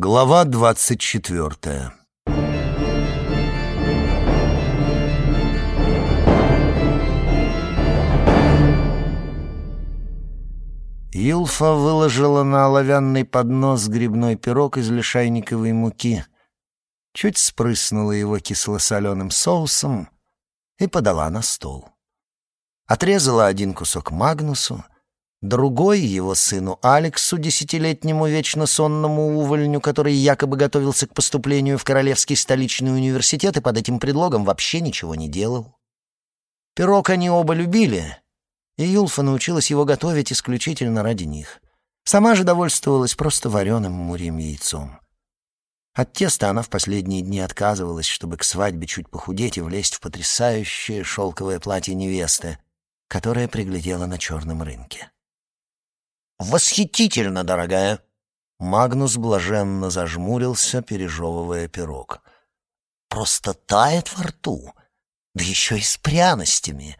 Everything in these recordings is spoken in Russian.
Глава двадцать четвертая Юлфа выложила на оловянный поднос грибной пирог из лишайниковой муки, чуть спрыснула его кисло-соленым соусом и подала на стол. Отрезала один кусок Магнусу, другой — его сыну Алексу, десятилетнему вечно сонному увольню, который якобы готовился к поступлению в Королевский столичный университет и под этим предлогом вообще ничего не делал. Пирог они оба любили — и Юлфа научилась его готовить исключительно ради них. Сама же довольствовалась просто вареным мурьим яйцом. От теста она в последние дни отказывалась, чтобы к свадьбе чуть похудеть и влезть в потрясающее шелковое платье невесты, которое приглядела на черном рынке. «Восхитительно, дорогая!» Магнус блаженно зажмурился, пережевывая пирог. «Просто тает во рту, да еще и с пряностями!»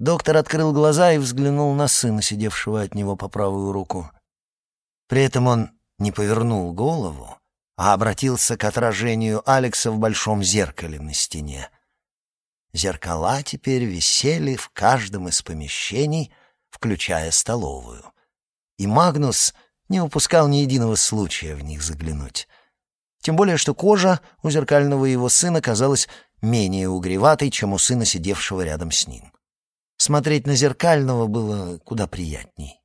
Доктор открыл глаза и взглянул на сына, сидевшего от него по правую руку. При этом он не повернул голову, а обратился к отражению Алекса в большом зеркале на стене. Зеркала теперь висели в каждом из помещений, включая столовую. И Магнус не упускал ни единого случая в них заглянуть. Тем более, что кожа у зеркального его сына казалась менее угреватой, чем у сына, сидевшего рядом с ним. Смотреть на зеркального было куда приятней.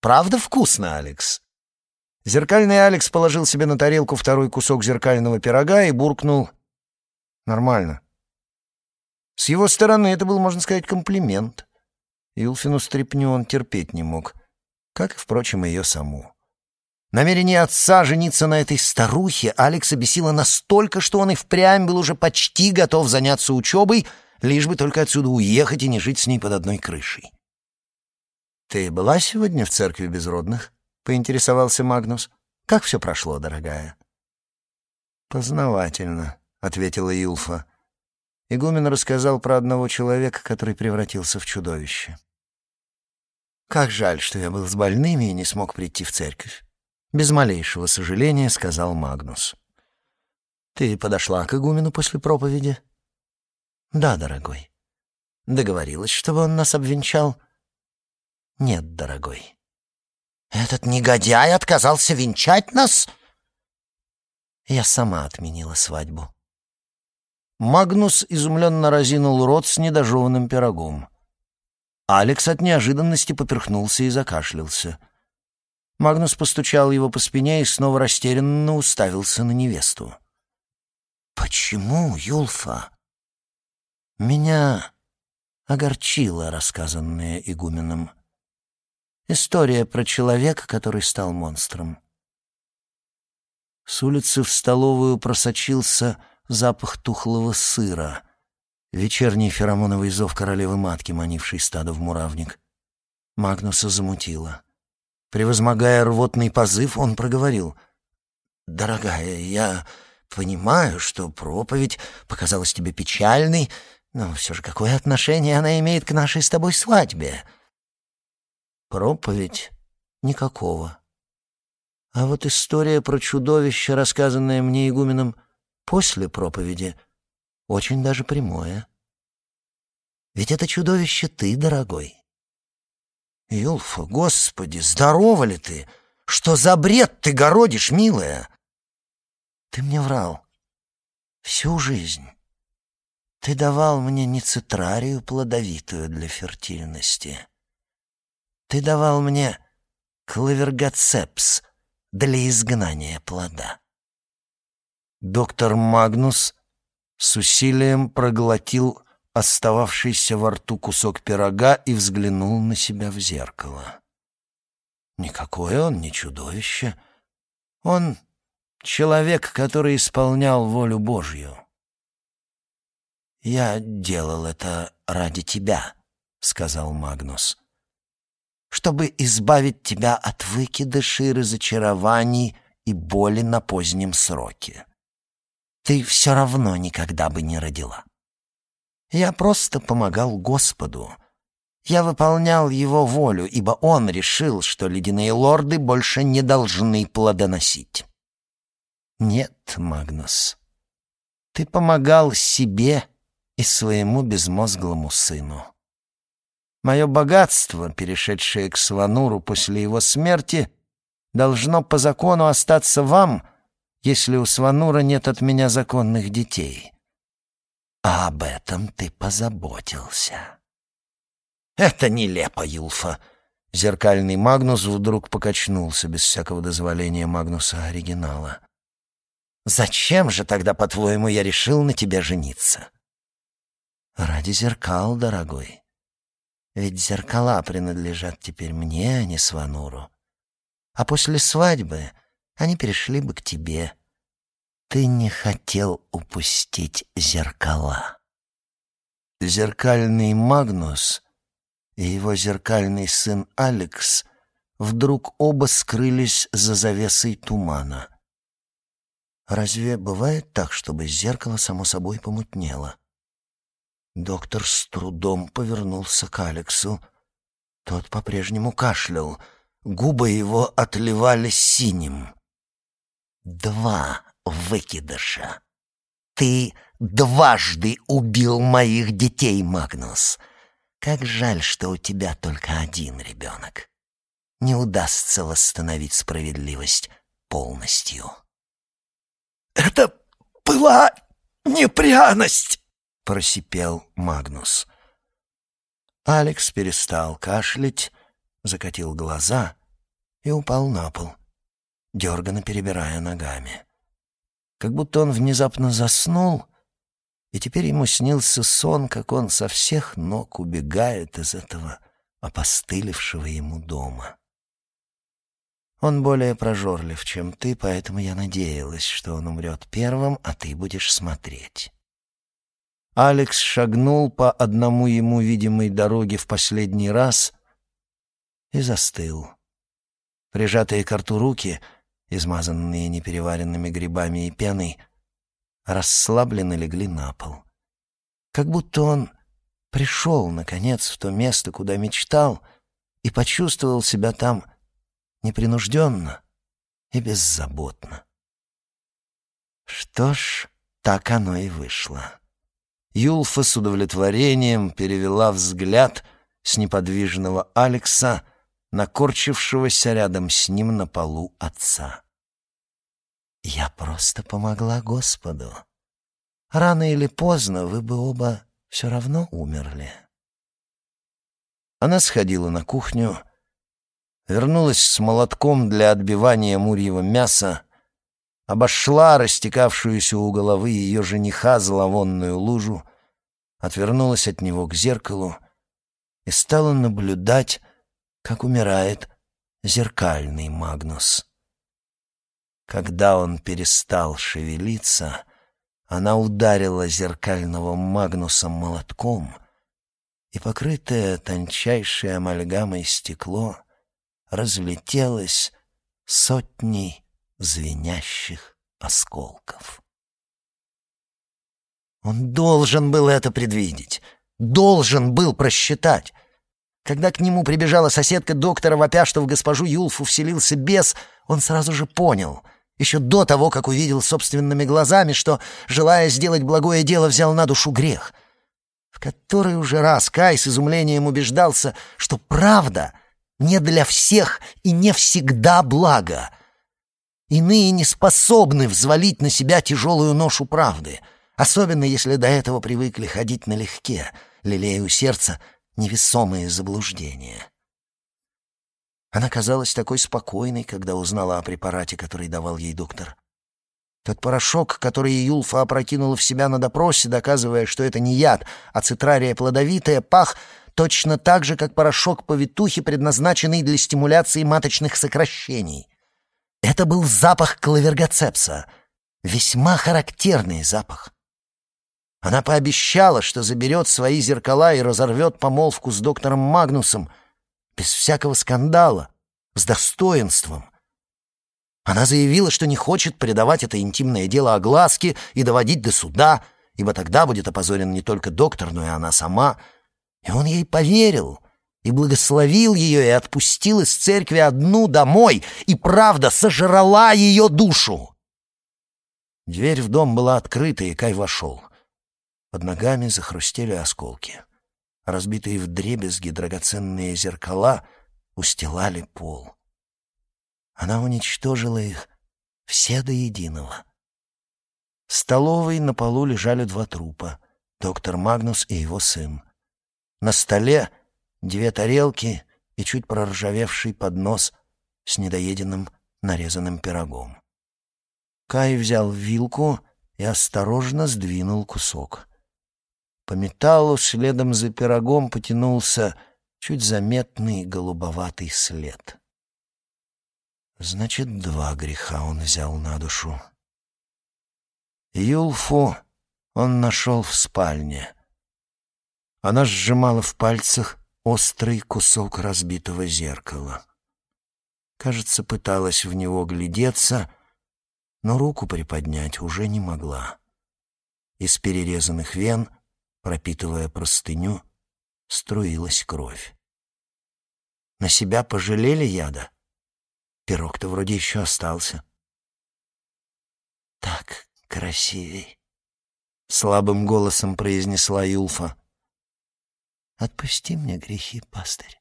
«Правда вкусно, Алекс?» Зеркальный Алекс положил себе на тарелку второй кусок зеркального пирога и буркнул «Нормально». С его стороны это был, можно сказать, комплимент. Илфину стряпню он терпеть не мог, как и, впрочем, ее саму. Намерение отца жениться на этой старухе Алекса бесило настолько, что он и впрямь был уже почти готов заняться учебой — лишь бы только отсюда уехать и не жить с ней под одной крышей. «Ты была сегодня в церкви безродных?» — поинтересовался Магнус. «Как все прошло, дорогая?» «Познавательно», — ответила Юлфа. Игумен рассказал про одного человека, который превратился в чудовище. «Как жаль, что я был с больными и не смог прийти в церковь», — без малейшего сожаления сказал Магнус. «Ты подошла к игумену после проповеди?» «Да, дорогой». «Договорилась, чтобы он нас обвенчал?» «Нет, дорогой». «Этот негодяй отказался венчать нас?» Я сама отменила свадьбу. Магнус изумленно разинул рот с недожеванным пирогом. Алекс от неожиданности поперхнулся и закашлялся. Магнус постучал его по спине и снова растерянно уставился на невесту. «Почему, Юлфа?» Меня огорчило рассказанное игуменом. История про человека, который стал монстром. С улицы в столовую просочился запах тухлого сыра, вечерний феромоновый зов королевы-матки, манивший стадо в муравник. Магнуса замутило. Превозмогая рвотный позыв, он проговорил. «Дорогая, я понимаю, что проповедь показалась тебе печальной, но все же какое отношение она имеет к нашей с тобой свадьбе? Проповедь? Никакого. А вот история про чудовище, рассказанная мне игуменом после проповеди, очень даже прямое. Ведь это чудовище ты, дорогой. Юлфа, господи, здорова ли ты? Что за бред ты городишь, милая? Ты мне врал. Всю жизнь. Ты давал мне не цитрарию плодовитую для фертильности. Ты давал мне клавергацепс для изгнания плода. Доктор Магнус с усилием проглотил остававшийся во рту кусок пирога и взглянул на себя в зеркало. Никакое он не чудовище. Он человек, который исполнял волю Божью. «Я делал это ради тебя», — сказал Магнус. «Чтобы избавить тебя от выкидышей, разочарований и боли на позднем сроке. Ты все равно никогда бы не родила. Я просто помогал Господу, Я выполнял его волю, ибо он решил, что ледяные лорды больше не должны плодоносить. Нет, Магнус, ты помогал себе и своему безмозглому сыну. Мое богатство, перешедшее к Свануру после его смерти, должно по закону остаться вам, если у Сванура нет от меня законных детей. А об этом ты позаботился. Это нелепо, Юлфа. Зеркальный Магнус вдруг покачнулся без всякого дозволения Магнуса оригинала. Зачем же тогда, по-твоему, я решил на тебя жениться? Ради зеркал, дорогой. Ведь зеркала принадлежат теперь мне, а не Свануру. А после свадьбы они перешли бы к тебе. Ты не хотел упустить зеркала. Зеркальный Магнус и его зеркальный сын Алекс вдруг оба скрылись за завесой тумана. Разве бывает так, чтобы зеркало само собой помутнело? Доктор с трудом повернулся к Алексу. Тот по-прежнему кашлял. Губы его отливали синим. «Два выкидыша. Ты дважды убил моих детей, Магнус. Как жаль, что у тебя только один ребенок. Не удастся восстановить справедливость полностью». «Это была не пряность!» — просипел Магнус. Алекс перестал кашлять, закатил глаза и упал на пол, дерганно перебирая ногами. Как будто он внезапно заснул, и теперь ему снился сон, как он со всех ног убегает из этого опостылевшего ему дома. Он более прожорлив, чем ты, поэтому я надеялась, что он умрет первым, а ты будешь смотреть. Алекс шагнул по одному ему видимой дороге в последний раз и застыл. Прижатые к рту руки, измазанные непереваренными грибами и пеной, расслабленно легли на пол. Как будто он пришел, наконец, в то место, куда мечтал, и почувствовал себя там непринужденно и беззаботно. Что ж, так оно и вышло. Юлфа с удовлетворением перевела взгляд с неподвижного Алекса на корчившегося рядом с ним на полу отца. «Я просто помогла Господу. Рано или поздно вы бы оба все равно умерли». Она сходила на кухню, вернулась с молотком для отбивания мурьего мяса, обошла растекавшуюся у головы ее жениха зловонную лужу, отвернулась от него к зеркалу и стала наблюдать, как умирает зеркальный Магнус. Когда он перестал шевелиться, она ударила зеркального Магнуса молотком, и покрытое тончайшей амальгамой стекло разлетелось сотней звенящих осколков. Он должен был это предвидеть, должен был просчитать. Когда к нему прибежала соседка доктора, вопя, что в госпожу Юлфу вселился бес, он сразу же понял, еще до того, как увидел собственными глазами, что, желая сделать благое дело, взял на душу грех. В который уже раз Кай с изумлением убеждался, что правда не для всех и не всегда благо — Иные не способны взвалить на себя тяжелую ношу правды, особенно если до этого привыкли ходить налегке, лелея у сердца невесомые заблуждения. Она казалась такой спокойной, когда узнала о препарате, который давал ей доктор. Тот порошок, который Юлфа опрокинула в себя на допросе, доказывая, что это не яд, а цитрария плодовитая, пах точно так же, как порошок повитухи, предназначенный для стимуляции маточных сокращений. Это был запах клавергоцепса, весьма характерный запах. Она пообещала, что заберет свои зеркала и разорвет помолвку с доктором Магнусом без всякого скандала, с достоинством. Она заявила, что не хочет предавать это интимное дело огласке и доводить до суда, ибо тогда будет опозорен не только доктор, но и она сама. И он ей поверил — и благословил ее и отпустил из церкви одну домой, и правда сожрала ее душу. Дверь в дом была открыта, и Кай вошел. Под ногами захрустели осколки. Разбитые вдребезги драгоценные зеркала устилали пол. Она уничтожила их все до единого. В столовой на полу лежали два трупа — доктор Магнус и его сын. На столе две тарелки и чуть проржавевший поднос с недоеденным нарезанным пирогом. Кай взял вилку и осторожно сдвинул кусок. По металлу следом за пирогом потянулся чуть заметный голубоватый след. Значит, два греха он взял на душу. Юлфу он нашел в спальне. Она сжимала в пальцах острый кусок разбитого зеркала. Кажется, пыталась в него глядеться, но руку приподнять уже не могла. Из перерезанных вен, пропитывая простыню, струилась кровь. На себя пожалели яда? Пирог-то вроде еще остался. «Так красивей», — слабым голосом произнесла Юлфа. Отпусти мне грехи, пастырь.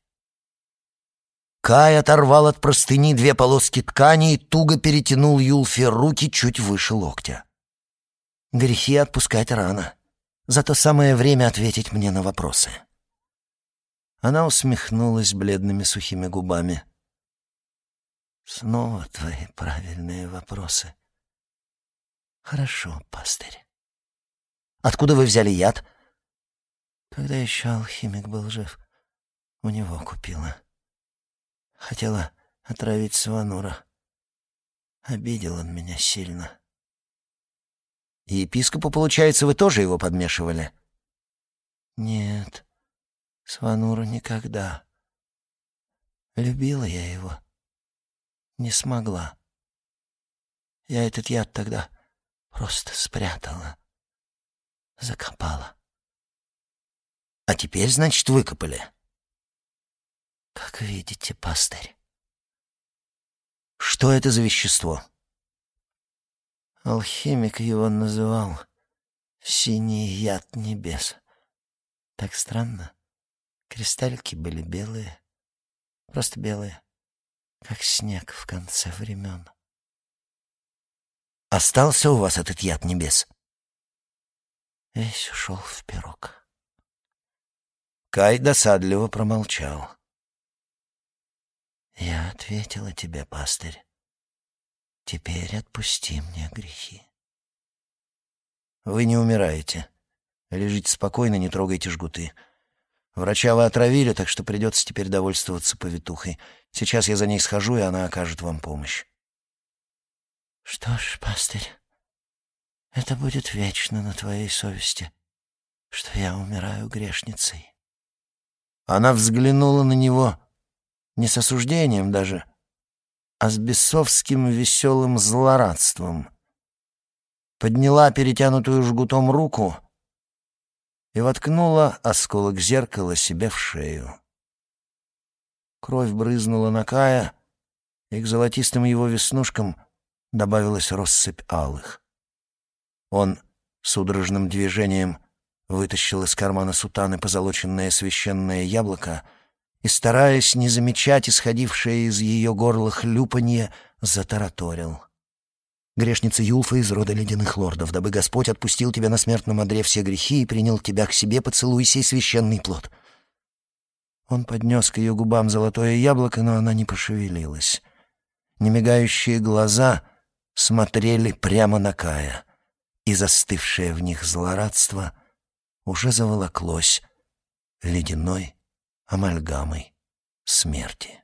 Кай оторвал от простыни две полоски ткани и туго перетянул Юлфе руки чуть выше локтя. Грехи отпускать рано. Зато самое время ответить мне на вопросы. Она усмехнулась бледными сухими губами. Снова твои правильные вопросы. Хорошо, пастырь. Откуда вы взяли яд? Когда еще алхимик был жив, у него купила. Хотела отравить Сванура. Обидел он меня сильно. И епископу, получается, вы тоже его подмешивали? Нет, Свануру никогда. Любила я его. Не смогла. Я этот яд тогда просто спрятала. Закопала. А теперь, значит, выкопали. Как видите, пастырь. Что это за вещество? Алхимик его называл «синий яд небес». Так странно. Кристальки были белые, просто белые, как снег в конце времен. Остался у вас этот яд небес? Весь ушел в пирог. Кай досадливо промолчал. «Я ответила тебе, пастырь. Теперь отпусти мне грехи». «Вы не умираете. Лежите спокойно, не трогайте жгуты. Врача вы отравили, так что придется теперь довольствоваться повитухой. Сейчас я за ней схожу, и она окажет вам помощь». «Что ж, пастырь, это будет вечно на твоей совести, что я умираю грешницей». Она взглянула на него не с осуждением даже, а с бесовским веселым злорадством. Подняла перетянутую жгутом руку и воткнула осколок зеркала себе в шею. Кровь брызнула на Кая, и к золотистым его веснушкам добавилась россыпь алых. Он судорожным движением вытащил из кармана сутаны позолоченное священное яблоко и, стараясь не замечать исходившее из ее горла хлюпанье, затараторил. «Грешница Юлфа из рода ледяных лордов, дабы Господь отпустил тебя на смертном одре все грехи и принял тебя к себе, поцелуй сей священный плод». Он поднес к ее губам золотое яблоко, но она не пошевелилась. Немигающие глаза смотрели прямо на Кая, и застывшее в них злорадство — уже заволоклось ледяной амальгамой смерти.